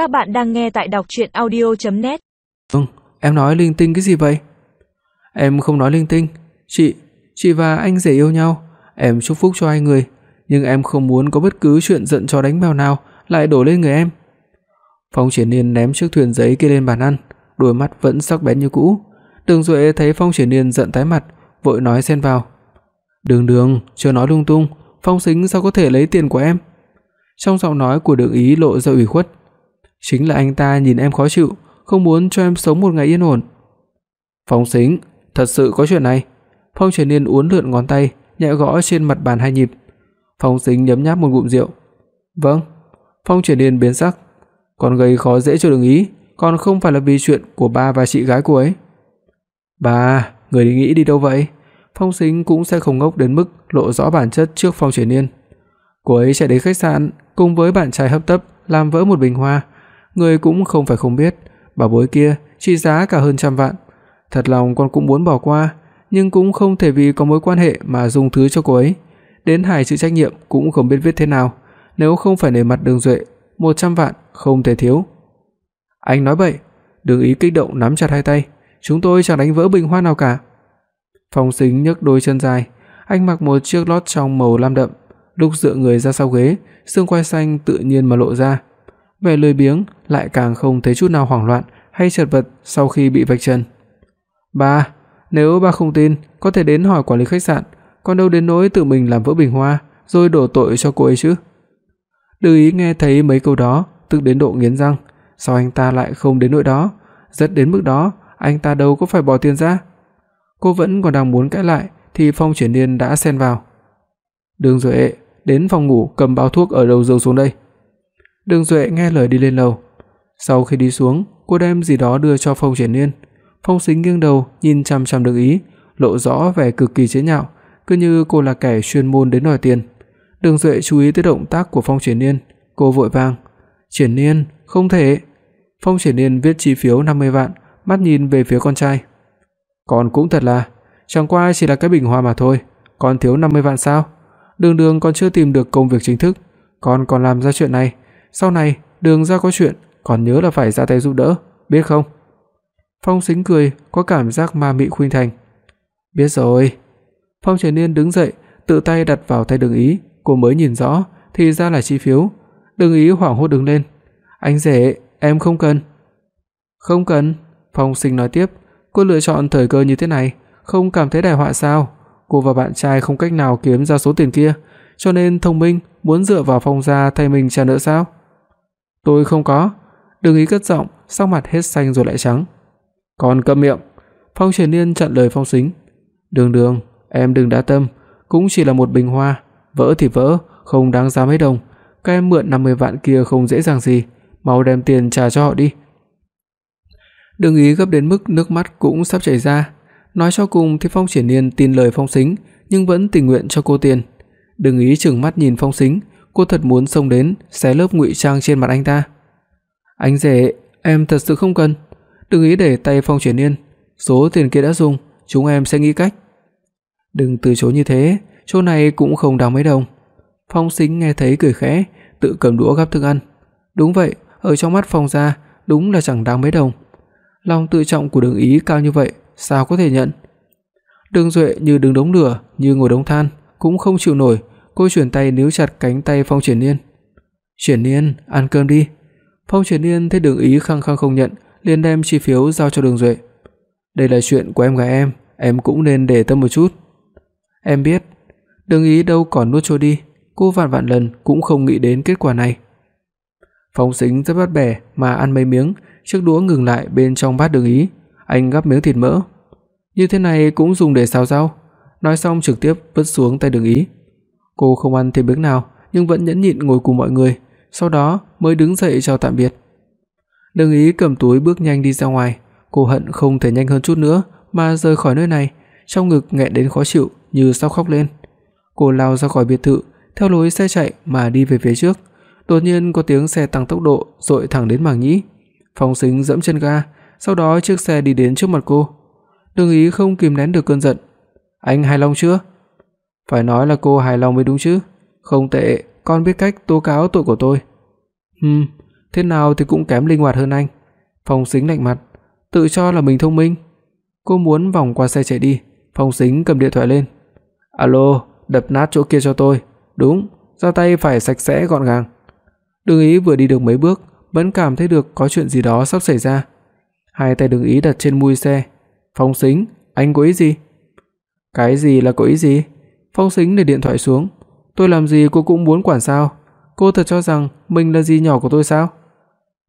Các bạn đang nghe tại đọc audio net "Vâng, em nói linh tinh cái gì vậy?" "Em không nói linh tinh, chị, chị và anh rể yêu nhau, em chúc phúc cho hai người, nhưng em không muốn có bất cứ chuyện giận chó đánh mèo nào lại đổ lên người em." Phong Triển Nhiên ném chiếc thuyền giấy kia lên bàn ăn, đôi mắt vẫn sắc bén như cũ. Đường Duệ thấy Phong Triển Nhiên giận tái mặt, vội nói xen vào: "Đường Đường, chưa nói lung tung, Phong Sính sao có thể lấy tiền của em?" Trong giọng nói của Đường Ý lộ ra ủy khuất. "Chính là anh ta nhìn em khó chịu, không muốn cho em sống một ngày yên ổn." "Phong Sính, thật sự có chuyện này?" Phong Triển Nhiên uốn lượn ngón tay, nhẹ gõ trên mặt bàn hai nhịp. Phong Sính nhấm nháp một ngụm rượu. "Vâng." Phong Triển Nhiên biến sắc, "Còn gây khó dễ cho Đường Ý, còn không phải là vì chuyện của ba và chị gái cô ấy." "Ba, người đi nghĩ đi đâu vậy?" Phong Sính cũng sẽ không ngốc đến mức lộ rõ bản chất trước Phong Triển Nhiên. Cô ấy chạy đến khách sạn cùng với bạn trai hấp tấp làm vỡ một bình hoa, người cũng không phải không biết, bảo bối kia trị giá cả hơn trăm vạn. Thật lòng con cũng muốn bỏ qua, nhưng cũng không thể vì có mối quan hệ mà dùng thứ cho cô ấy. Đến hài chịu trách nhiệm cũng không biết viết thế nào, nếu không phải nể mặt Đường Duệ, 100 vạn không thể thiếu. Anh nói bậy, Đường Ý kích động nắm chặt hai tay, chúng tôi chẳng đánh vỡ bình hoa nào cả. Phong Sính nhấc đôi chân dài, anh mặc một chiếc lót trong màu lam đậm, lúc dựa người ra sau ghế, xương quai xanh tự nhiên mà lộ ra. Vẻ lười biếng lại càng không thấy chút nào hoảng loạn hay chật vật sau khi bị vạch trần. "Ba, nếu ba không tin, có thể đến hỏi quản lý khách sạn, còn đâu đến nỗi tự mình làm vỡ bình hoa rồi đổ tội cho cô ấy chứ." Đư Ý nghe thấy mấy câu đó, tức đến độ nghiến răng, sao anh ta lại không đến nỗi đó, rất đến mức đó, anh ta đâu có phải bỏ tiền ra. Cô vẫn còn đang muốn cãi lại thì Phong Triển Nhiên đã xen vào. "Đường Duệ, đến phòng ngủ cầm bao thuốc ở đầu giường xuống đây." Đường Duệ nghe lời đi lên lầu. Sau khi đi xuống, cô đem gì đó đưa cho Phong Triển Nhiên. Phong Sính nghiêng đầu nhìn chằm chằm Đường Ý, lộ rõ vẻ cực kỳ chế nhạo, cứ như cô là kẻ chuyên môn đến đòi tiền. Đường Duệ chú ý tới động tác của Phong Triển Nhiên, cô vội vàng, "Triển Nhiên, không thể." Phong Triển Nhiên viết chi phiếu 50 vạn, mắt nhìn về phía con trai. "Con cũng thật là, chẳng qua chỉ là cái bình hoa mà thôi, con thiếu 50 vạn sao? Đường Đường còn chưa tìm được công việc chính thức, con còn làm ra chuyện này, sau này Đường gia có chuyện, còn nhớ là phải ra tay giúp đỡ, biết không?" Phong Sính cười, có cảm giác ma mị khuyên thành. "Biết rồi." Phong Triển Nhiên đứng dậy, tự tay đặt vào tay Đường Ý, cô mới nhìn rõ, thì ra là chi phiếu. Đường Ý hoảng hốt đứng lên. "Anh rể, em không cần." "Không cần." Phong Sinh nói tiếp, cô lựa chọn thời cơ như thế này, không cảm thấy đại họa sao? Cô và bạn trai không cách nào kiếm ra số tiền kia, cho nên thông minh muốn dựa vào Phong gia thay mình trả nợ sao? Tôi không có. Đường Ý cất giọng, sắc mặt hết xanh rồi lại trắng. Còn câm miệng. Phong Triển Nhiên chặn lời Phong Sính. Đường Đường, em đừng đa tâm, cũng chỉ là một bình hoa, vỡ thì vỡ, không đáng giá mấy đồng. Các em mượn 50 vạn kia không dễ dàng gì, mau đem tiền trả cho họ đi. Đường Ý gấp đến mức nước mắt cũng sắp chảy ra, nói cho cùng thì Phong Triển Nhiên tin lời Phong Sính, nhưng vẫn tình nguyện cho cô tiền. Đường Ý trừng mắt nhìn Phong Sính, cô thật muốn xông đến xé lớp ngụy trang trên mặt anh ta. "Anh rể, em thật sự không cần." Đường Ý để tay Phong Triển Nhiên, "Số tiền kia đã dùng, chúng em sẽ nghĩ cách." "Đừng từ chối như thế, chỗ này cũng không đáng mấy đồng." Phong Sính nghe thấy cười khẽ, tự cầm đũa gắp thức ăn. Đúng vậy, ở trong mắt Phong gia, đúng là chẳng đáng mấy đồng. Lòng tự trọng của Đường Ý cao như vậy, sao có thể nhận? Đường Duệ như đứng đống lửa, như ngồi đống than, cũng không chịu nổi, cô chuyển tay níu chặt cánh tay Phong Triển Nhiên. "Triển Nhiên, ăn cơm đi." Phong Triển Nhiên thấy Đường Ý khăng khăng không nhận, liền đem chi phiếu giao cho Đường Duệ. "Đây là chuyện của em gái em, em cũng nên để tâm một chút." "Em biết." Đường Ý đâu còn nuốt trôi đi, cô vạn vạn lần cũng không nghĩ đến kết quả này. Phong Sính rất bắt bẻ mà ăn mấy miếng, chiếc đũa ngừng lại bên trong bát Đường Ý, anh gắp miếng thịt mỡ. Như thế này cũng dùng để xào rau. Nói xong trực tiếp vứt xuống tay Đường Ý. Cô không ăn thêm miếng nào, nhưng vẫn nhẫn nhịn ngồi cùng mọi người, sau đó mới đứng dậy chào tạm biệt. Đường Ý cầm túi bước nhanh đi ra ngoài, cô hận không thể nhanh hơn chút nữa mà rời khỏi nơi này, trong ngực nghẹn đến khó chịu như sắp khóc lên. Cô lao ra khỏi biệt thự, theo lối xe chạy mà đi về phía trước. Đột nhiên có tiếng xe tăng tốc độ rồi thẳng đến màng nhĩ. Phong Sính giẫm chân ga, sau đó chiếc xe đi đến trước mặt cô. Đường Ý không kìm nén được cơn giận. "Anh hài lòng chưa?" "Phải nói là cô hài lòng mới đúng chứ. Không tệ, con biết cách tố cáo tội của tôi." "Ừm, thế nào thì cũng kém linh hoạt hơn anh." Phong Sính lạnh mặt, tự cho là mình thông minh. Cô muốn vòng qua xe chạy đi, Phong Sính cầm điện thoại lên. "Alo, đập nát chỗ kia cho tôi." "Đúng, ra tay phải sạch sẽ gọn gàng." Đường Ý vừa đi được mấy bước, vẫn cảm thấy được có chuyện gì đó sắp xảy ra. Hai tay Đường Ý đặt trên mui xe. "Phong Sính, anh có ý gì?" "Cái gì là có ý gì?" Phong Sính để điện thoại xuống. "Tôi làm gì cô cũng muốn quản sao? Cô thật cho rằng mình là gì nhỏ của tôi sao?"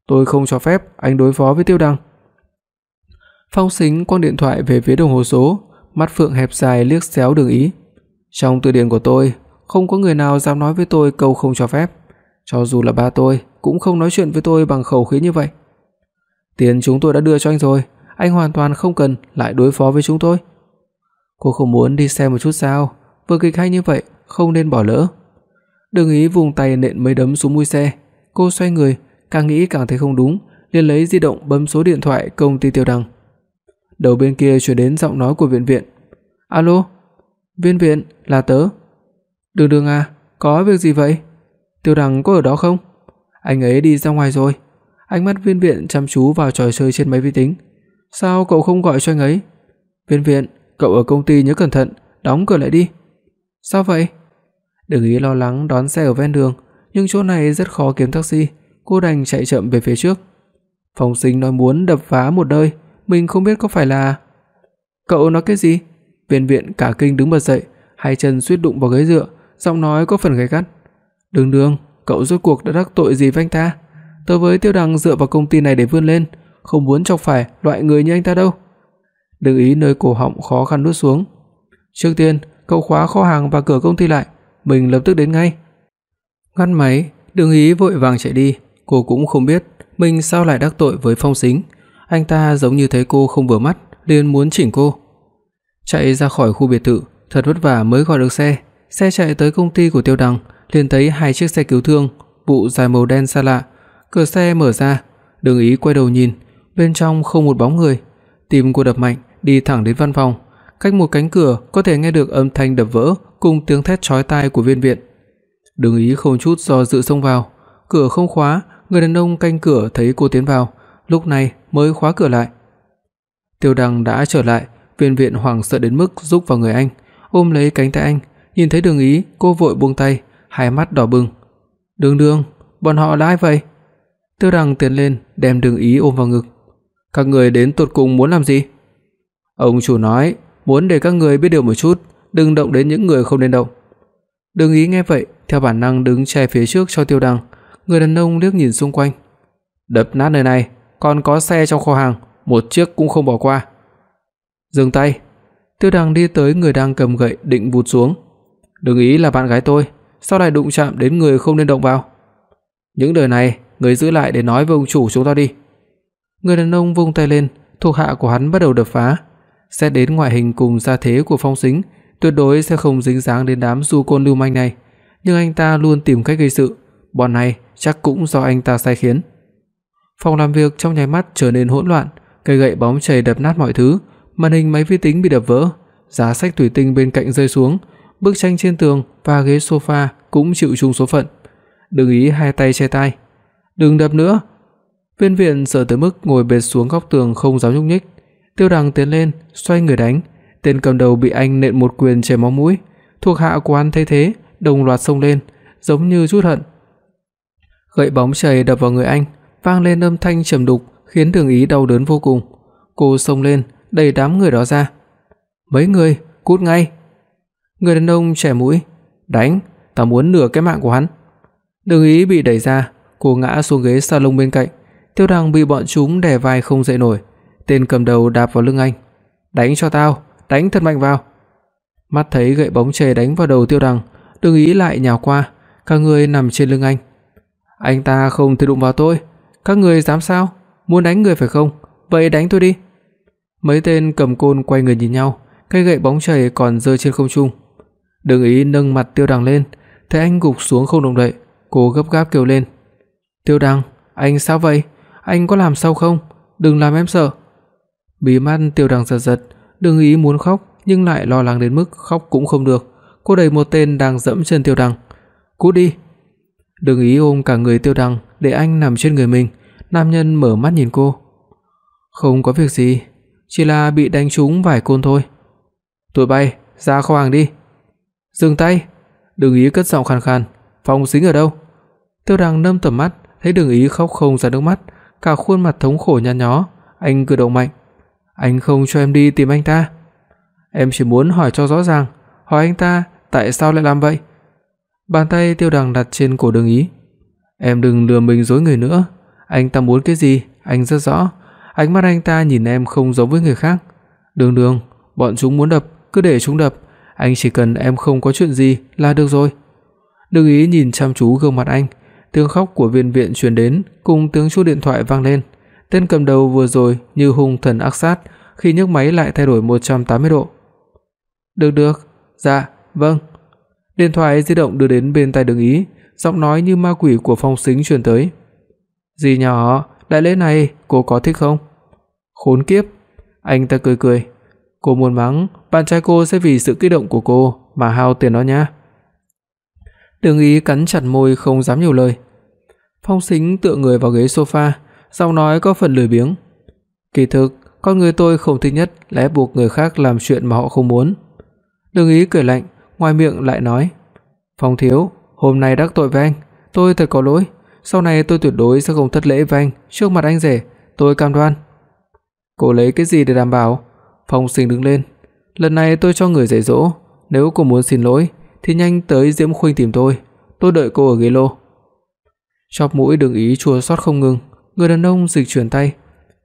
"Tôi không cho phép anh đối phó với Tiêu Đăng." Phong Sính quăng điện thoại về phía đồng hồ số, mắt phượng hẹp dài liếc xéo Đường Ý. "Trong từ điển của tôi, không có người nào dám nói với tôi câu không cho phép, cho dù là ba tôi cũng không nói chuyện với tôi bằng khẩu khí như vậy. Tiền chúng tôi đã đưa cho anh rồi, anh hoàn toàn không cần lại đối phó với chúng tôi." Cô không muốn đi xem một chút sao? Vừa kịch hay như vậy, không nên bỏ lỡ. Đường Ý vùng tay nện mấy đấm xuống mui xe, cô xoay người, càng nghĩ càng thấy không đúng, liền lấy di động bấm số điện thoại công ty Tiêu Đăng. Đầu bên kia truyền đến giọng nói của Viện Viện. "Alo, Viên Viện, là tớ." "Đường Đường à, có việc gì vậy? Tiêu Đăng có ở đó không?" "Anh ấy đi ra ngoài rồi." Ánh mắt Viên Viện chăm chú vào trò chơi trên máy vi tính. "Sao cậu không gọi cho anh ấy?" "Viên Viện, cậu ở công ty nhớ cẩn thận, đóng cửa lại đi." "Sao vậy?" Đường Ý lo lắng đón xe ở ven đường, nhưng chỗ này rất khó kiếm taxi, cô đành chạy chậm về phía trước. Phong Sinh nói muốn đập phá một nơi, mình không biết có phải là Cậu nói cái gì? Viên Viện cả kinh đứng bật dậy, hai chân suýt đụng vào ghế dựa, giọng nói có phần gay gắt. "Đường Đường, cậu rốt cuộc đã đắc tội gì với anh ta? Tớ với Tiêu Đằng dựa vào công ty này để vươn lên, không muốn chọc phải loại người như anh ta đâu." Đường Ý nơi cổ họng khó khăn nuốt xuống. "Trước tiên, cậu khóa kho hàng và cửa công ty lại, mình lập tức đến ngay." Ngắt máy, Đường Ý vội vàng chạy đi, cô cũng không biết mình sao lại đắc tội với Phong Sính, anh ta giống như thấy cô không vừa mắt, liền muốn chỉnh cô. Chạy ra khỏi khu biệt thự, thật vất vả mới gọi được xe. Xe chạy tới công ty của Tiêu Đằng, liền thấy hai chiếc xe cứu thương, vụ dài màu đen xa lạ. Cửa xe mở ra, Đường Ý quay đầu nhìn, bên trong không một bóng người. Tim cô đập mạnh, đi thẳng đến văn phòng. Cách một cánh cửa có thể nghe được âm thanh đập vỡ cùng tiếng thét chói tai của viên viện. Đường Ý không chút do dự xông vào, cửa không khóa, người đàn ông canh cửa thấy cô tiến vào, lúc này mới khóa cửa lại. Tiêu Đăng đã trở lại, Viên Viện hoảng sợ đến mức rúc vào người anh, ôm lấy cánh tay anh, nhìn thấy Đường Ý, cô vội buông tay, hai mắt đỏ bừng. "Đường Đường, bọn họ là ai vậy?" Tiêu Đăng tiến lên, đem Đường Ý ôm vào ngực. "Các người đến tụt cùng muốn làm gì?" Ông chủ nói, muốn để các người biết điều một chút, đừng động đến những người không nên động. Đường Ý nghe vậy, theo bản năng đứng che phía trước cho Tiêu Đăng, người đàn ông liếc nhìn xung quanh. "Đập nát nơi này, còn có xe trong kho hàng, một chiếc cũng không bỏ qua." Dừng tay. Tiêu Đằng đi tới người đang cầm gậy định vụt xuống. "Đừng ý là bạn gái tôi, sao lại đụng chạm đến người không nên động vào?" "Những lời này, người giữ lại để nói với ông chủ chúng ta đi." Người đàn ông vung tay lên, thuộc hạ của hắn bắt đầu đập phá. Xét đến ngoại hình cùng gia thế của Phong Sính, tuyệt đối sẽ không dính dáng đến đám du côn lưu manh này, nhưng anh ta luôn tìm cách gây sự, bọn này chắc cũng do anh ta sai khiến. Phòng làm việc trong nháy mắt trở nên hỗn loạn, cây gậy bóng chày đập nát mọi thứ, màn hình máy vi tính bị đập vỡ, giá sách thủy tinh bên cạnh rơi xuống, bức tranh trên tường và ghế sofa cũng chịu chung số phận. Đừng ý hai tay che tai. "Đừng đập nữa." Viên viện sợ tới mức ngồi bệt xuống góc tường không dám nhúc nhích. Tiêu Đằng tiến lên, xoay người đánh, tên cầm đầu bị anh nện một quyền chảy máu mũi, thuộc hạ của anh thấy thế, đồng loạt xông lên, giống như chút hận. Gậy bóng chày đập vào người anh, vang lên âm thanh trầm đục, khiến Đường Ý đau đớn vô cùng. Cô xông lên, đẩy đám người đó ra. "Mấy người, cút ngay." Người đàn ông chảy mũi, "Đánh, ta muốn nửa cái mạng của hắn." Đường Ý bị đẩy ra, cô ngã xuống ghế salon bên cạnh. Tiêu Đằng bị bọn chúng đè vai không dậy nổi. Tên cầm đầu đạp vào lưng anh. "Đánh cho tao, đánh thật mạnh vào." Mắt thấy gậy bóng chày đánh vào đầu Tiêu Đằng, Đường Ý lại nhào qua, cả người nằm trên lưng anh. "Anh ta không thể đụng vào tôi, các người dám sao? Muốn đánh người phải không? Vậy đánh tôi đi." Mấy tên cầm côn quay người nhìn nhau, cây gậy bóng chày còn rơi trên không trung. Đường Ý nâng mặt Tiêu Đằng lên, thấy anh gục xuống không động đậy, cô gấp gáp kêu lên. "Tiêu Đằng, anh sao vậy? Anh có làm sao không? Đừng làm em sợ." Bí mắt Tiêu Đằng giật giật, Đường Ý muốn khóc nhưng lại lo lắng đến mức khóc cũng không được. Cô đẩy một tên đang dẫm chân Tiêu Đằng. "Cút đi." Đừng ý ôm cả người Tiêu Đằng để anh nằm trên người mình, nam nhân mở mắt nhìn cô. Không có việc gì, chỉ là bị đánh trúng vài côn thôi. Tụi bay, ra kho hàng đi. Dừng tay, Đừng ý cất giọng khàn khàn, Phòng Sính ở đâu?" Tiêu Đằng nâng tầm mắt, thấy Đừng ý khóc không ra nước mắt, cả khuôn mặt thống khổ nhăn nhó, anh cử động mạnh, "Anh không cho em đi tìm anh ta." "Em chỉ muốn hỏi cho rõ ràng, hỏi anh ta tại sao lại làm vậy?" Bàn tay Tiêu Đằng đặt trên cổ Đường ý. "Em đừng lừa mình dối người nữa, anh ta muốn cái gì, anh rất rõ." Ánh mắt anh ta nhìn em không giống với người khác. "Đường Đường, bọn chúng muốn đập, cứ để chúng đập, anh chỉ cần em không có chuyện gì là được rồi." Đường ý nhìn chăm chú gương mặt anh, tiếng khóc của Viên Viện truyền đến, cùng tiếng chuông điện thoại vang lên. Tên cầm đầu vừa rồi như hung thần ác sát, khi nhấc máy lại thay đổi 180 độ. "Được được, dạ, vâng." Điện thoại di động đưa đến bên tai Đường Ý, giọng nói như ma quỷ của Phong Sính truyền tới. "Dì nhỏ, đại lễ này cô có thích không?" Khốn kiếp, anh ta cười cười. Cô muốn mắng, bạn trai cô sẽ vì sự kích động của cô mà hao tiền đó nha. Đường Ý cắn chặt môi không dám nhiều lời. Phong Sính tựa người vào ghế sofa, giọng nói có phần lười biếng. Kỳ thực, con người tôi không thích nhất là ép buộc người khác làm chuyện mà họ không muốn. Đường Ý cười lạnh, ngoài miệng lại nói: "Phong thiếu, hôm nay đắc tội với anh, tôi thật có lỗi, sau này tôi tuyệt đối sẽ không thất lễ với anh trước mặt anh rể, tôi cam đoan." Cô lấy cái gì để đảm bảo? Phong Sinh đứng lên, "Lần này tôi cho người dạy dỗ, nếu cô muốn xin lỗi thì nhanh tới Diễm Khuynh tìm tôi, tôi đợi cô ở ghế lô." Chóp mũi đường ý chua xót không ngừng, người đàn ông dịch chuyển tay,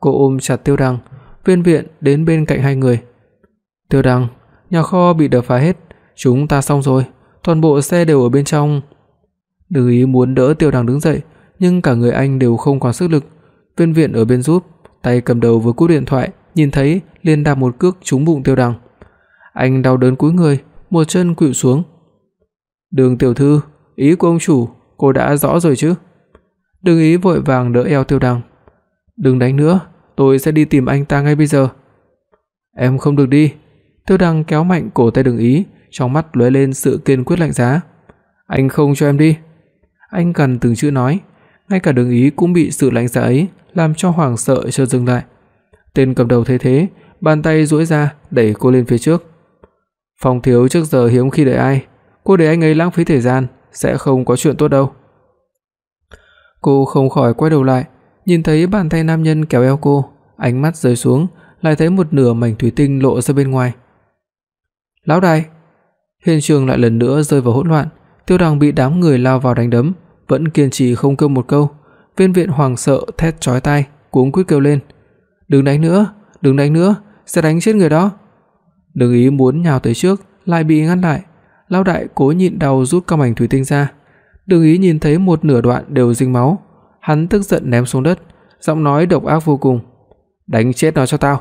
cô ôm chặt Tiêu Đăng, Viên Viện đến bên cạnh hai người. "Tiêu Đăng, nhà kho bị đập phá hết, chúng ta xong rồi, toàn bộ xe đều ở bên trong." Đừng ý muốn đỡ Tiêu Đăng đứng dậy, nhưng cả người anh đều không còn sức lực. Viên Viện ở bên giúp, tay cầm đầu với cú điện thoại, nhìn thấy liền đạp một cước trúng bụng Tiêu Đằng. Anh đau đớn cúi người, một chân khuỵu xuống. "Đường tiểu thư, ý của ông chủ, cô đã rõ rồi chứ?" Đừng Ý vội vàng đỡ eo Tiêu Đằng. "Đừng đánh nữa, tôi sẽ đi tìm anh ta ngay bây giờ." "Em không được đi." Tiêu Đằng kéo mạnh cổ tay Đường Ý, trong mắt lóe lên sự kiên quyết lạnh giá. "Anh không cho em đi." Anh cần từng chữ nói, ngay cả Đường Ý cũng bị sự lạnh giá ấy làm cho hoảng sợ chưa dừng lại. Tên cầm đầu thấy thế, bàn tay duỗi ra đẩy cô lên phía trước. Phong thiếu trước giờ hiếm khi đợi ai, cô để anh ấy lãng phí thời gian sẽ không có chuyện tốt đâu. Cô không khỏi quay đầu lại, nhìn thấy bàn tay nam nhân kéo eo cô, ánh mắt rơi xuống, lại thấy một nửa mảnh thủy tinh lộ ra bên ngoài. "Lão đại!" Hiện trường lại lần nữa rơi vào hỗn loạn, Tiêu Đằng bị đám người lao vào đánh đấm, vẫn kiên trì không kêu một câu. Viên viện hoàng sợ thét chói tai, cuống quýt kêu lên, "Đừng đánh nữa, đừng đánh nữa, sẽ đánh chết người đó." Đừng ý muốn nhào tới trước, lại bị ngăn lại. Lão đại cố nhịn đau rút các mảnh thủy tinh ra. Đừng ý nhìn thấy một nửa đoạn đều dính máu, hắn tức giận ném xuống đất, giọng nói độc ác vô cùng. "Đánh chết nó cho tao."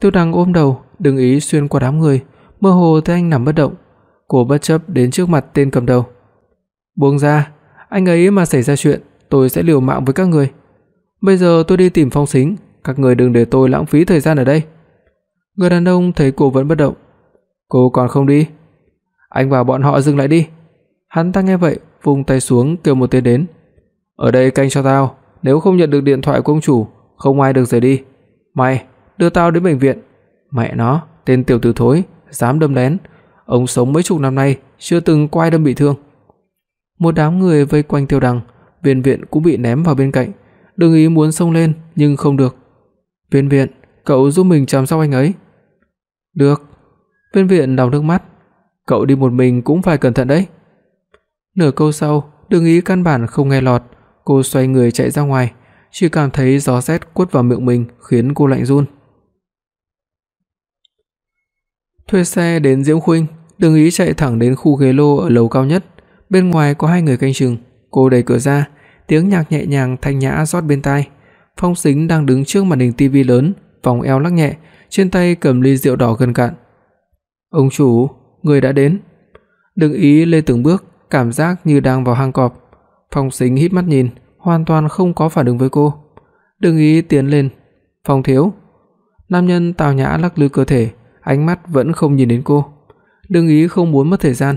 Tiêu Đăng ôm đầu, đừng ý xuyên qua đám người, mơ hồ thấy anh nằm bất động. Cô bất chấp đến trước mặt tên cầm đầu. "Buông ra, anh ấy mà xảy ra chuyện, tôi sẽ liều mạng với các người. Bây giờ tôi đi tìm Phong Sính, các người đừng để tôi lãng phí thời gian ở đây." Người đàn ông thấy cô vẫn bất động. "Cô còn không đi?" "Anh bảo bọn họ dừng lại đi." Hắn ta nghe vậy, vung tay xuống kêu một tên đến. "Ở đây canh cho tao, nếu không nhận được điện thoại của ông chủ, không ai được rời đi. Mày, đưa tao đến bệnh viện." Mẹ nó, tên tiểu tử thối, dám đâm lén, ông sống mấy chục năm nay chưa từng quay đâm bị thương. Một đám người vây quanh Tiêu Đằng, Viên Viện cũng bị ném vào bên cạnh, đừng ý muốn xông lên nhưng không được. "Viên Viện, cậu giúp mình chăm sóc anh ấy." "Được." Viên Viện đỏ nước mắt, "Cậu đi một mình cũng phải cẩn thận đấy." Nửa câu sau, Đường Ý căn bản không nghe lọt, cô xoay người chạy ra ngoài, chỉ cảm thấy gió rét quất vào miệng mình khiến cô lạnh run. Thuê xe đến Diễm Khuynh, Đường Ý chạy thẳng đến khu ghế lô ở lầu cao nhất, bên ngoài có hai người canh chừng, cô đẩy cửa ra, tiếng nhạc nhẹ nhàng thanh nhã rót bên tai. Phong Sính đang đứng trước màn hình tivi lớn, vòng eo lắc nhẹ, trên tay cầm ly rượu đỏ gần cạn. "Ông chủ, người đã đến." Đừng ý lê từng bước, cảm giác như đang vào hang cọp. Phong Sính híp mắt nhìn, hoàn toàn không có phản ứng với cô. Đừng ý tiến lên, "Phong thiếu." Nam nhân tào nhã lắc lư cơ thể, ánh mắt vẫn không nhìn đến cô. Đừng ý không muốn mất thời gian.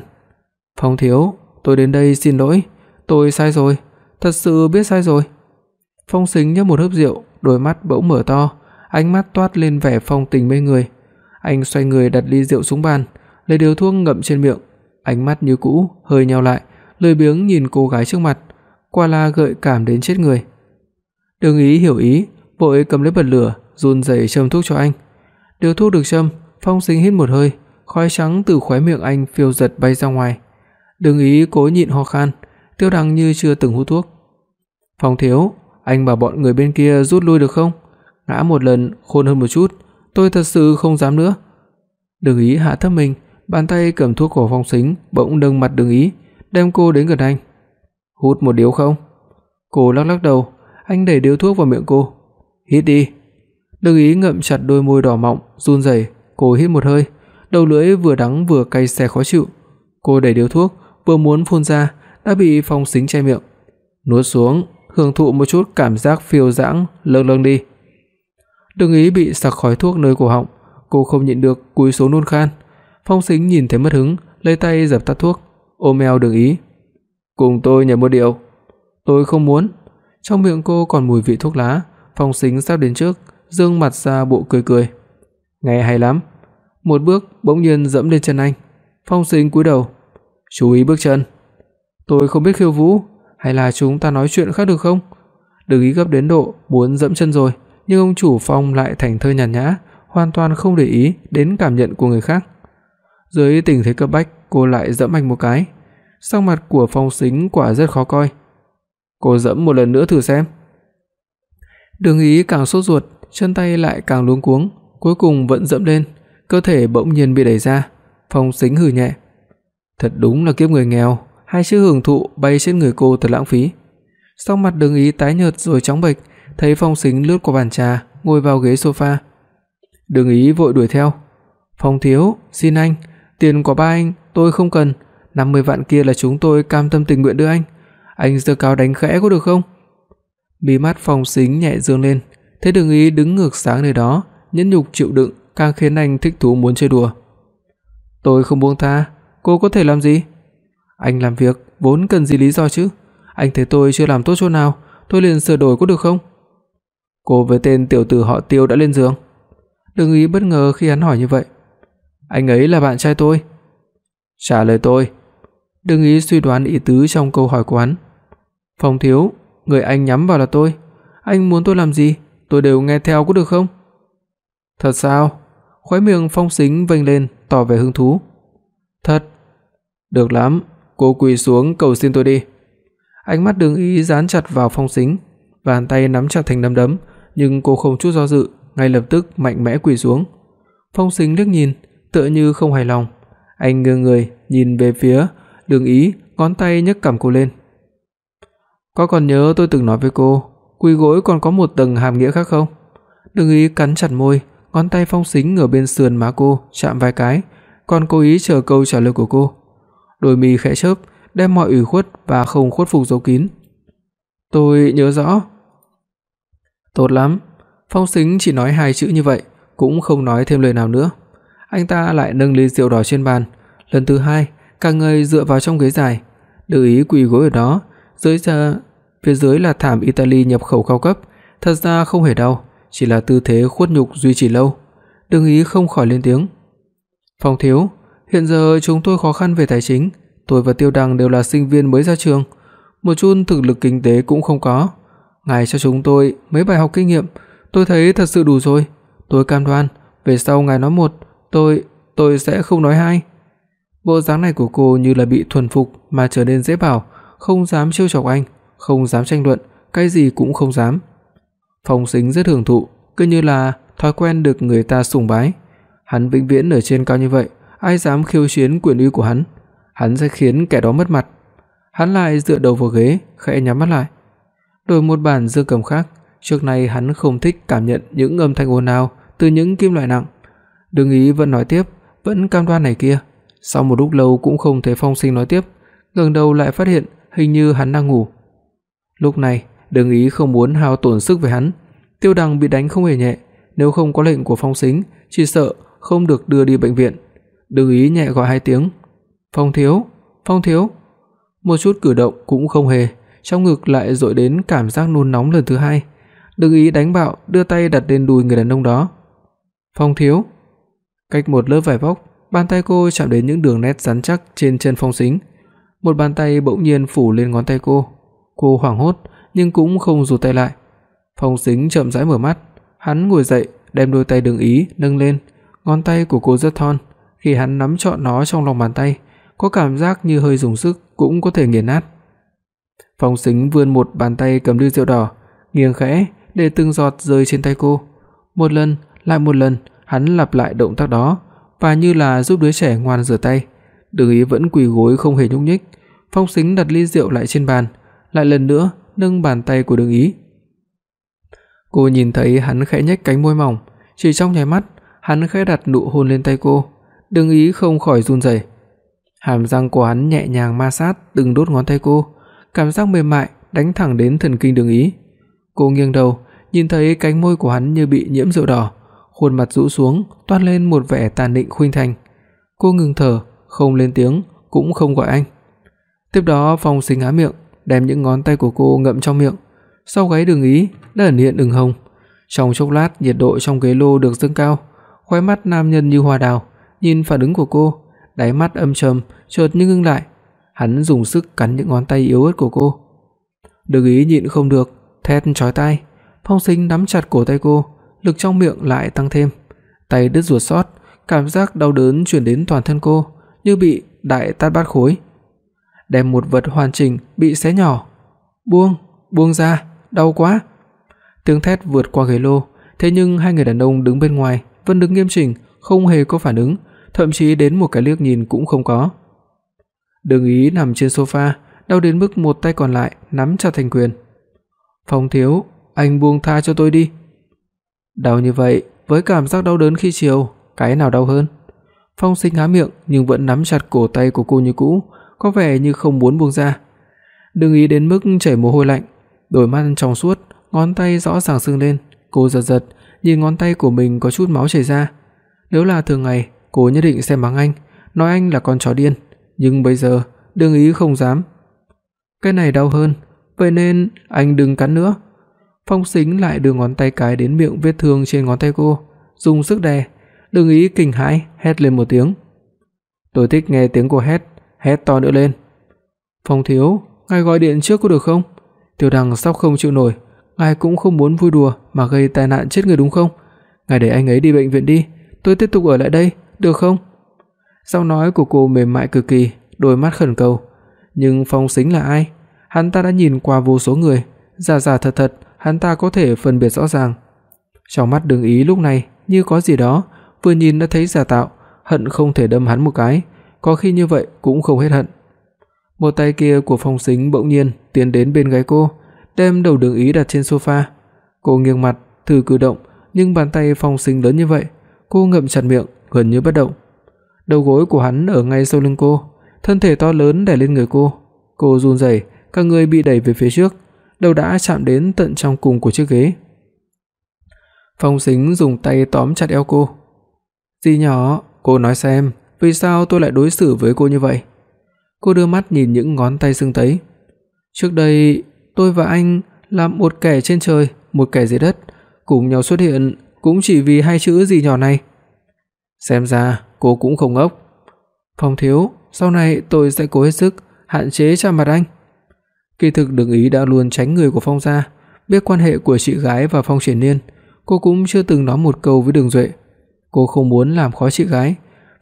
"Phong thiếu, tôi đến đây xin lỗi, Tôi sai rồi, thật sự biết sai rồi. Phong Sính nhấp một hớp rượu, đôi mắt bỗng mở to, ánh mắt toát lên vẻ phong tình mê người. Anh xoay người đặt ly rượu xuống bàn, lấy điếu thuốc ngậm trên miệng, ánh mắt như cũ hơi nheo lại, lười biếng nhìn cô gái trước mặt, quả là gợi cảm đến chết người. Đường Ý hiểu ý, vội cầm lấy bật lửa, run rẩy châm thuốc cho anh. Điều thuốc được châm, Phong Sính hít một hơi, khói trắng từ khóe miệng anh phiêu giật bay ra ngoài. Đường Ý cố nhịn ho khan, Tiêu Đằng như chưa từng hút thuốc. "Phong thiếu, anh bảo bọn người bên kia rút lui được không? Ngã một lần khôn hơn một chút, tôi thật sự không dám nữa." Đường Ý hạ thấp mình, bàn tay cầm thuốc của Phong Sính bỗng nâng mặt Đường Ý, đem cô đến gần anh. "Hút một điếu không?" Cô lắc lắc đầu, anh đẩy điếu thuốc vào miệng cô. "Hít đi." Đường Ý ngậm chặt đôi môi đỏ mọng, run rẩy, cô hít một hơi, đầu lưỡi vừa đắng vừa cay xè khó chịu. Cô đẩy điếu thuốc, vừa muốn phun ra đã bị Phong Sính che miệng. Nuốt xuống, hưởng thụ một chút cảm giác phiêu dãng, lâng lâng đi. Đường Ý bị sặc khói thuốc nơi cổ họng, cô không nhịn được cúi xuống nôn khan. Phong Sính nhìn thấy mất hứng, lấy tay dập tắt thuốc, ôm eo Đường Ý. "Cùng tôi nhảy một điệu." "Tôi không muốn." Trong miệng cô còn mùi vị thuốc lá, Phong Sính sắp đến trước, dương mặt ra bộ cười cười. "Nghe hay lắm." Một bước bỗng nhiên giẫm lên chân anh. Phong Sính cúi đầu, "Chú ý bước chân." "Tôi không biết khiêu vũ, hay là chúng ta nói chuyện khác được không?" Đừng ý gấp đến độ muốn dẫm chân rồi, nhưng ông chủ Phong lại thành thơi nhàn nhã, hoàn toàn không để ý đến cảm nhận của người khác. Dưới tình thế cấp bách, cô lại dẫm anh một cái. Sắc mặt của Phong Sính quả rất khó coi. "Cô dẫm một lần nữa thử xem." Đường Ý càng sốt ruột, chân tay lại càng luống cuống, cuối cùng vẫn dẫm lên, cơ thể bỗng nhiên bị đẩy ra. Phong Sính hừ nhẹ. Thật đúng là kiếp người nghèo, hai chữ hưởng thụ bay trên người cô thật lãng phí. Sắc mặt Đường Ý tái nhợt rồi trắng bệch, thấy Phong Sính lướt qua bàn trà, ngồi vào ghế sofa. Đường Ý vội đuổi theo. "Phong thiếu, xin anh, tiền của ba anh tôi không cần, 50 vạn kia là chúng tôi cam tâm tình nguyện đưa anh. Anh giơ cao đánh khẽ có được không?" Mí mắt Phong Sính nhẹ dương lên, thấy Đường Ý đứng ngược sáng nơi đó, nhẫn nhục chịu đựng càng khiến anh thích thú muốn chơi đùa. "Tôi không buông tha, cô có thể làm gì?" "Anh làm việc vốn cần gì lý do chứ? Anh thấy tôi chưa làm tốt chỗ nào, tôi liền sửa đổi có được không?" Cô với tên tiểu tử họ Tiêu đã lên giường. Đừng ý bất ngờ khi hắn hỏi như vậy. Anh ấy là bạn trai tôi. Trả lời tôi. Đừng ý suy đoán ý tứ trong câu hỏi của hắn. Phong thiếu, người anh nhắm vào là tôi, anh muốn tôi làm gì, tôi đều nghe theo có được không? Thật sao? Khóe miệng Phong Sính vênh lên, tỏ vẻ hứng thú. Thật. Được lắm, cô quỳ xuống cầu xin tôi đi. Ánh mắt Đường Ý dán chặt vào Phong Sính, bàn tay nắm chặt thành nắm đấm, nhưng cô không chút do dự, ngay lập tức mạnh mẽ quỳ xuống. Phong Sính liếc nhìn, tựa như không hài lòng, anh ngơ người nhìn về phía Đường Ý, ngón tay nhấc cằm cô lên. Có còn nhớ tôi từng nói với cô, quỳ gối còn có một tầng hàm nghĩa khác không? Đường Ý cắn chặt môi, ngón tay Phong Sính ở bên sườn má cô chạm vài cái, còn cố ý chờ câu trả lời của cô. Đôi mi khẽ chớp, đem mọi ủy khuất và không khuất phục giấu kín. Tôi nhớ rõ. Tốt lắm, Phong Sính chỉ nói hai chữ như vậy, cũng không nói thêm lời nào nữa. Anh ta lại nâng ly rượu đỏ trên bàn, lần thứ hai, cả người dựa vào trong ghế dài, Lưu ý quỳ gối ở đó, dưới ra phía dưới là thảm Italy nhập khẩu cao cấp, thật ra không hề đau, chỉ là tư thế khuất nhục duy trì lâu. Đừng ý không khỏi lên tiếng. "Phong thiếu, hiện giờ chúng tôi khó khăn về tài chính, tôi và Tiêu Đăng đều là sinh viên mới ra trường, một chút thực lực kinh tế cũng không có. Ngài cho chúng tôi mấy bài học kinh nghiệm, tôi thấy thật sự đủ rồi. Tôi cam đoan, về sau ngài nói một, tôi tôi sẽ không nói hai." Bộ dáng này của cô như là bị thuần phục mà trở nên dễ bảo, không dám trêu chọc anh, không dám tranh luận, cái gì cũng không dám. Phong Sính rất hưởng thụ, cứ như là thói quen được người ta sủng bái. Hắn vĩnh viễn ở trên cao như vậy, ai dám khiêu chiến quyền uy của hắn, hắn sẽ khiến kẻ đó mất mặt. Hắn lại dựa đầu vào ghế, khẽ nhắm mắt lại. Đổi một bản dương cầm khác, trước nay hắn không thích cảm nhận những âm thanh ồn ào từ những kim loại nặng. Đường ý vẫn nói tiếp, vẫn cam đoan này kia. Sau một lúc lâu cũng không thấy Phong Sinh nói tiếp, ngẩng đầu lại phát hiện hình như hắn đang ngủ. Lúc này, Đường Ý không muốn hao tổn sức với hắn, Tiêu Đằng bị đánh không hề nhẹ, nếu không có lệnh của Phong Sính, chỉ sợ không được đưa đi bệnh viện. Đường Ý nhẹ gọi hai tiếng. "Phong thiếu, Phong thiếu." một chút cử động cũng không hề, trong ngực lại dội đến cảm giác nôn nóng lần thứ hai. Đừng ý đánh bạo, đưa tay đặt lên đùi người đàn ông đó. Phong thiếu. Cách một lớp vải vóc, bàn tay cô chạm đến những đường nét rắn chắc trên chân Phong Sính. Một bàn tay bỗng nhiên phủ lên ngón tay cô. Cô hoảng hốt nhưng cũng không rụt tay lại. Phong Sính chậm rãi mở mắt, hắn ngồi dậy, đem đôi tay đường ý nâng lên, ngón tay của cô rất thon, khi hắn nắm trọn nó trong lòng bàn tay, có cảm giác như hơi dùng sức cũng có thể nghiền nát. Phong Sính vươn một bàn tay cầm ly rượu đỏ, nghiêng khẽ để từng giọt rơi trên tay cô. Một lần, lại một lần, hắn lặp lại động tác đó, và như là giúp đứa trẻ ngoan rửa tay. Đường Ý vẫn quỳ gối không hề nhúc nhích. Phong Sính đặt ly rượu lại trên bàn, lại lần nữa nâng bàn tay của Đường Ý. Cô nhìn thấy hắn khẽ nhếch cánh môi mỏng, chỉ trong nháy mắt, hắn khẽ đặt nụ hôn lên tay cô, Đường Ý không khỏi run rẩy. Hàm răng của hắn nhẹ nhàng ma sát từng đốt ngón tay cô, cảm giác mềm mại đánh thẳng đến thần kinh Đường Ý. Cô nghiêng đầu, nhìn thấy cánh môi của hắn như bị nhiễm rượu đỏ, khuôn mặt rũ xuống, toát lên một vẻ tàn định khuynh thành. Cô ngừng thở, không lên tiếng, cũng không gọi anh. Tiếp đó Phong Sính há miệng, đem những ngón tay của cô ngậm trong miệng. Sau gáy Đường Ý đã ẩn hiện ửng hồng. Trong chốc lát, nhiệt độ trong ghế lô được dâng cao, khóe mắt nam nhân như hoa đào, nhìn phản ứng của cô, đáy mắt âm trầm chợt như ngưng lại. Hắn dùng sức cắn những ngón tay yếu ớt của cô. Đường Ý nhịn không được, thét chói tai. Phong Sính nắm chặt cổ tay cô, lực trong miệng lại tăng thêm. Tay đứt ruột sót, cảm giác đau đớn truyền đến toàn thân cô, như bị đại tát bát khối. Đem một vật hoàn chỉnh bị xé nhỏ. Buông, buông ra, đau quá. Tiếng thét vượt qua ghế lô, thế nhưng hai người đàn ông đứng bên ngoài vẫn đứng nghiêm chỉnh, không hề có phản ứng, thậm chí đến một cái liếc nhìn cũng không có. Đường Ý nằm trên sofa, đau đến mức một tay còn lại nắm chặt thành quyền. "Phong thiếu, anh buông tha cho tôi đi." Đau như vậy, với cảm giác đau đớn khi chiều, cái nào đau hơn? Phong Sinh há miệng nhưng vẫn nắm chặt cổ tay của cô như cũ, có vẻ như không muốn buông ra. Đừng ý đến mức chảy mồ hôi lạnh, đôi mắt trong suốt, ngón tay rõ ràng sưng lên, cô giật giật, nhìn ngón tay của mình có chút máu chảy ra. Nếu là thường ngày, cô nhất định sẽ mắng anh, nói anh là con chó điên, nhưng bây giờ, Đương Ý không dám. Cái này đau hơn, vậy nên anh đừng cắn nữa. Phong Sính lại đưa ngón tay cái đến miệng vết thương trên ngón tay cô, dùng sức đè. Đừng ý kinh hãi hét lên một tiếng. Tôi thích nghe tiếng cô hét, hét to nữa lên. "Phong thiếu, ngài gọi điện trước có được không? Tiểu Đằng sắp không chịu nổi, ngài cũng không muốn vui đùa mà gây tai nạn chết người đúng không? Ngài để anh ấy đi bệnh viện đi, tôi tiếp tục ở lại đây, được không?" Giọng nói của cô mềm mại cực kỳ, đôi mắt khẩn cầu. Nhưng Phong Sính là ai? Hắn ta đã nhìn qua vô số người, giả giả thật thật hắn ta có thể phân biệt rõ ràng. Trong mắt Đường Ý lúc này như có gì đó, vừa nhìn đã thấy giả tạo, hận không thể đâm hắn một cái, có khi như vậy cũng không hết hận. Một tay kia của Phong Sính bỗng nhiên tiến đến bên gáy cô, đem đầu Đường Ý đặt trên sofa. Cô nghiêng mặt, thử cử động, nhưng bàn tay Phong Sính lớn như vậy, cô ngậm chặt miệng, gần như bất động. Đầu gối của hắn ở ngay sau lưng cô, thân thể to lớn đè lên người cô. Cô run rẩy, cả người bị đẩy về phía trước, đầu đã chạm đến tận trong cùng của chiếc ghế. Phong Sính dùng tay tóm chặt eo cô. "Dì nhỏ, cô nói xem, vì sao tôi lại đối xử với cô như vậy?" Cô đưa mắt nhìn những ngón tay sưng tấy. "Trước đây, tôi và anh làm một kẻ trên trời, một kẻ dưới đất, cùng nhau xuất hiện cũng chỉ vì hai chữ gì nhỏ này." Xem ra cô cũng không ngốc. "Phong thiếu, sau này tôi sẽ cố hết sức hạn chế chạm mặt anh." Kỳ thực Đường Ý đã luôn tránh người của Phong gia, biết quan hệ của chị gái và Phong Triển Nhiên, cô cũng chưa từng nói một câu với Đường Duệ. Cô không muốn làm khó chị gái.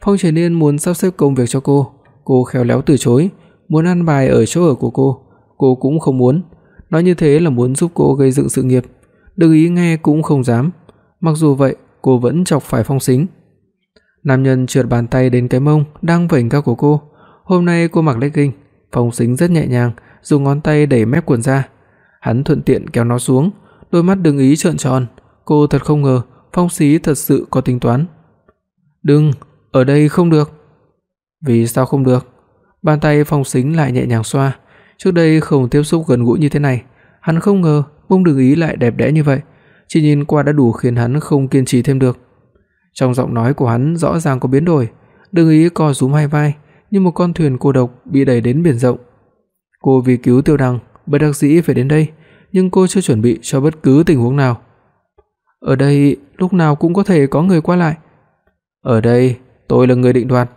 Phong Triển Nhiên muốn sắp xếp công việc cho cô, cô khéo léo từ chối, muốn ăn bài ở chỗ ở của cô, cô cũng không muốn. Nói như thế là muốn giúp cô gây dựng sự nghiệp. Đường Ý nghe cũng không dám. Mặc dù vậy, cô vẫn chọc phải Phong Sính. Nam nhân trượt bàn tay đến cái mông đang vểnh cao của cô. Hôm nay cô mặc legging, Phong Sính rất nhẹ nhàng, dùng ngón tay đẩy mép quần ra. Hắn thuận tiện kéo nó xuống, đôi mắt đừng ý trợn tròn, cô thật không ngờ Phong Sí thật sự có tính toán. "Đừng, ở đây không được." "Vì sao không được?" Bàn tay Phong Sính lại nhẹ nhàng xoa, trước đây không tiếp xúc gần gũi như thế này, hắn không ngờ bông đường ý lại đẹp đẽ như vậy, chỉ nhìn qua đã đủ khiến hắn không kiên trì thêm được. Trong giọng nói của hắn rõ ràng có biến đổi, đường ý co rúm hai vai, như một con thuyền cô độc bị đẩy đến biển rộng. Cô vì cứu Tiêu Đằng, bất đắc dĩ phải đến đây, nhưng cô chưa chuẩn bị cho bất cứ tình huống nào. Ở đây lúc nào cũng có thể có người qua lại. Ở đây, tôi là người định đoạt.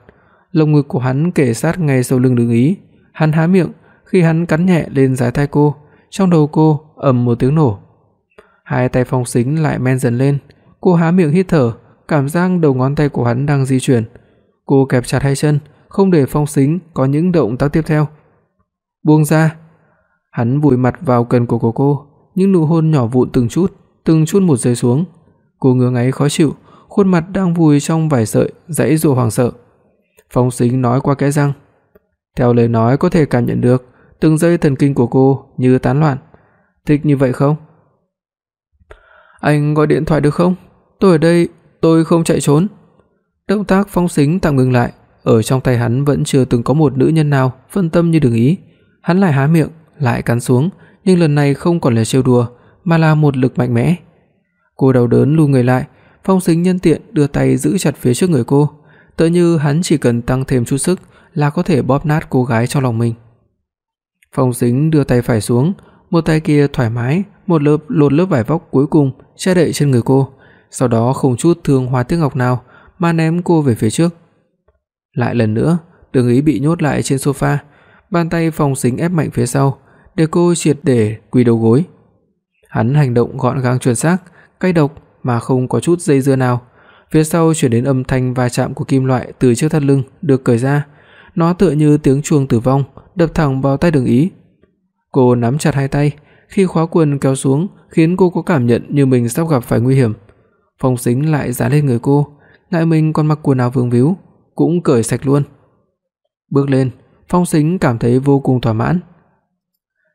Lồng ngực của hắn kề sát ngay sau lưng Đường Ý, hắn há miệng, khi hắn cắn nhẹ lên giải thai cô, trong đầu cô ầm một tiếng nổ. Hai tay Phong Sính lại men dần lên, cô há miệng hít thở, cảm giác đầu ngón tay của hắn đang di chuyển. Cô kẹp chặt hai chân, không để Phong Sính có những động tác tiếp theo. Buông ra. Hắn vùi mặt vào cần cổ của cô, những nụ hôn nhỏ vụn từng chút, từng chút một rơi xuống. Cô ngứa ngáy khó chịu, khuôn mặt đang vùi trong vài sợi, dãy dụa hoảng sợ. Phong Sính nói qua kẽ răng, theo lời nói có thể cảm nhận được, từng dây thần kinh của cô như tán loạn. Thích như vậy không? Anh gọi điện thoại được không? Tôi ở đây, tôi không chạy trốn. Động tác Phong Sính tạm ngừng lại, ở trong tay hắn vẫn chưa từng có một nữ nhân nào phân tâm như Đường Ý. Hắn lại há miệng, lại cắn xuống, nhưng lần này không còn là trêu đùa, mà là một lực mạnh mẽ. Cô đau đớn lùi người lại, Phong Sính nhân tiện đưa tay giữ chặt phía trước người cô, tựa như hắn chỉ cần tăng thêm chút sức là có thể bóp nát cô gái trong lòng mình. Phong Sính đưa tay phải xuống, một tay kia thoải mái một lớp lột lớp vải vóc cuối cùng che đậy trên người cô, sau đó không chút thương hoa tiếc ngọc nào mà ném cô về phía trước. Lại lần nữa, Đường Ý bị nhốt lại trên sofa, bàn tay Phong Sính ép mạnh phía sau, để cô triệt để quỳ đầu gối. Hắn hành động gọn gàng chuẩn xác, cay độc mà không có chút dây dưa nào. Phía sau truyền đến âm thanh va chạm của kim loại từ chiếc thắt lưng được cởi ra, nó tựa như tiếng chuông tử vong đập thẳng vào tay Đường Ý. Cô nắm chặt hai tay, khi khóa quần kéo xuống khiến cô có cảm nhận như mình sắp gặp phải nguy hiểm. Phong Sính lại dán lên người cô, ngại mình còn mặc quần áo vương víu, cũng cởi sạch luôn. Bước lên, Phong Sính cảm thấy vô cùng thỏa mãn.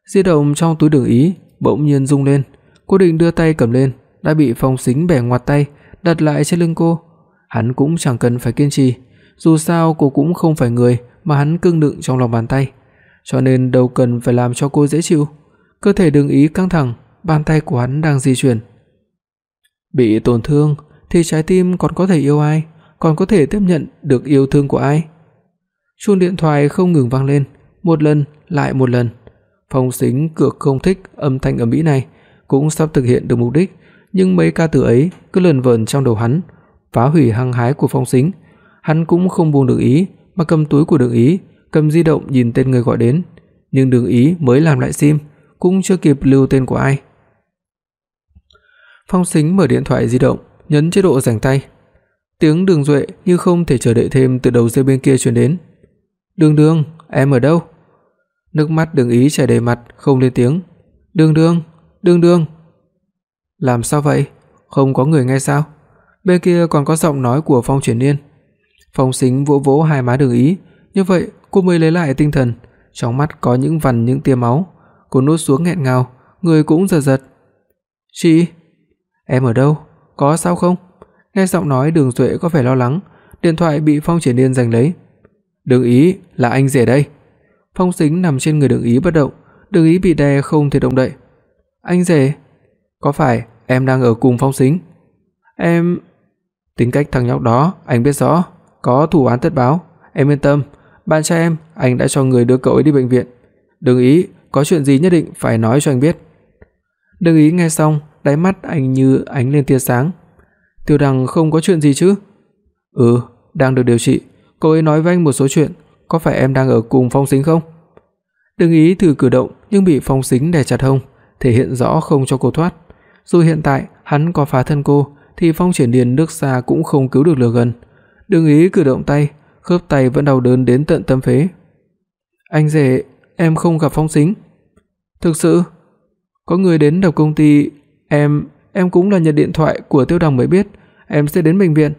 Di động trong túi Đường Ý bỗng nhiên rung lên, cô định đưa tay cầm lên, đã bị Phong Sính bẻ ngoặt tay, đặt lại trên lưng cô. Hắn cũng chẳng cần phải kiên trì, dù sao cô cũng không phải người mà hắn cưng đựng trong lòng bàn tay, cho nên đâu cần phải làm cho cô dễ chịu. Cơ thể Đường Ý căng thẳng, bàn tay của hắn đang di chuyển. Bị tổn thương thì trái tim còn có thể yêu ai, còn có thể tiếp nhận được yêu thương của ai? Chuông điện thoại không ngừng vang lên, một lần lại một lần. Phong Sính cực không thích âm thanh ầm ĩ này, cũng sắp thực hiện được mục đích, nhưng mấy ca từ ấy cứ lờn vờn trong đầu hắn, phá hủy hăng hái của Phong Sính. Hắn cũng không buông được ý, mà cầm túi của Đường Ý, cầm di động nhìn tên người gọi đến, nhưng Đường Ý mới làm lại sim, cũng chưa kịp lưu tên của ai. Phong Sính mở điện thoại di động, nhấn chế độ rảnh tay. Tiếng Đường Duệ như không thể chờ đợi thêm từ đầu dây bên kia truyền đến. "Đường Đường, em ở đâu?" Nước mắt Đường Ý chảy đầy mặt, không lên tiếng. "Đường Đường, Đường Đường." "Làm sao vậy? Không có người nghe sao?" Bên kia còn có giọng nói của Phong Triển Nhiên. Phong Sính vỗ vỗ hai má Đường Ý, như vậy cô mới lấy lại tinh thần, trong mắt có những vằn những tia máu. Cô nuốt xuống nghẹn ngào, người cũng giật giật. "Chị, em ở đâu? Có sao không?" Nghe giọng nói Đường Duệ có vẻ lo lắng, điện thoại bị Phong Triển Nhiên giành lấy. "Đường Ý, là anh rể đây." Phong Sính nằm trên người Đường Ý bất động, Đường Ý bị đè không thể động đậy. "Anh rể, có phải em đang ở cùng Phong Sính?" "Em..." Tính cách thằng nhóc đó anh biết rõ, có thủ án tất báo, em yên tâm, bạn trai em anh đã cho người đưa cậu ấy đi bệnh viện. đường ý, có chuyện gì nhất định phải nói cho anh biết." đường ý nghe xong, đáy mắt anh như ánh lên tia sáng. Tiêu Đằng không có chuyện gì chứ? Ừ, đang được điều trị, cô ấy nói với anh một số chuyện, có phải em đang ở cùng Phong Sính không? Đừng ý thử cử động nhưng bị Phong Sính đè chặt hông, thể hiện rõ không cho cô thoát. Dù hiện tại hắn có phá thân cô thì Phong Triển Điền nước xa cũng không cứu được lửa gần. Đừng ý cử động tay, khớp tay vẫn đau đớn đến tận tâm phế. Anh rể, em không gặp Phong Sính. Thực sự? Có người đến đập công ty, em em cũng là nhận điện thoại của Tiêu Đằng mới biết em sẽ đến bệnh viện.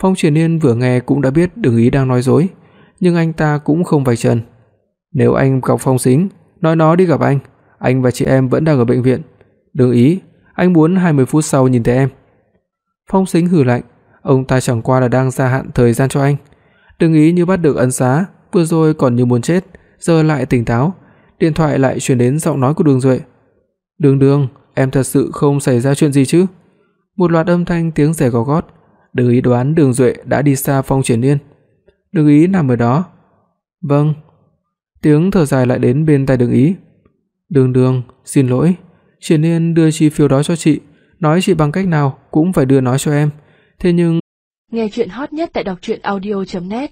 Phong Triển Nhiên vừa nghe cũng đã biết Đường Ý đang nói dối, nhưng anh ta cũng không vạch trần. Nếu anh gặp Phong Sính, nói nó đi gặp anh, anh và chị em vẫn đang ở bệnh viện. Đường Ý, anh muốn 20 phút sau nhìn thấy em. Phong Sính hừ lạnh, ông ta chẳng qua là đang gia hạn thời gian cho anh. Đường Ý như bắt được ân xá, vừa rồi còn như muốn chết, giờ lại tỉnh táo, điện thoại lại truyền đến giọng nói của Đường Duệ. "Đường Đường, em thật sự không xảy ra chuyện gì chứ?" Một loạt âm thanh tiếng giày gò gót, Đường Ý đoán Đường Duệ đã đi xa Phong Triển Nhiên. Đường Ý nằm ở đó. "Vâng." Tiếng thở dài lại đến bên tai Đường Ý. "Đường Đường, xin lỗi, Triển Nhiên đưa chi phiếu đó cho chị, nói chị bằng cách nào cũng phải đưa nó cho em. Thế nhưng Nghe truyện hot nhất tại doctruyenaudio.net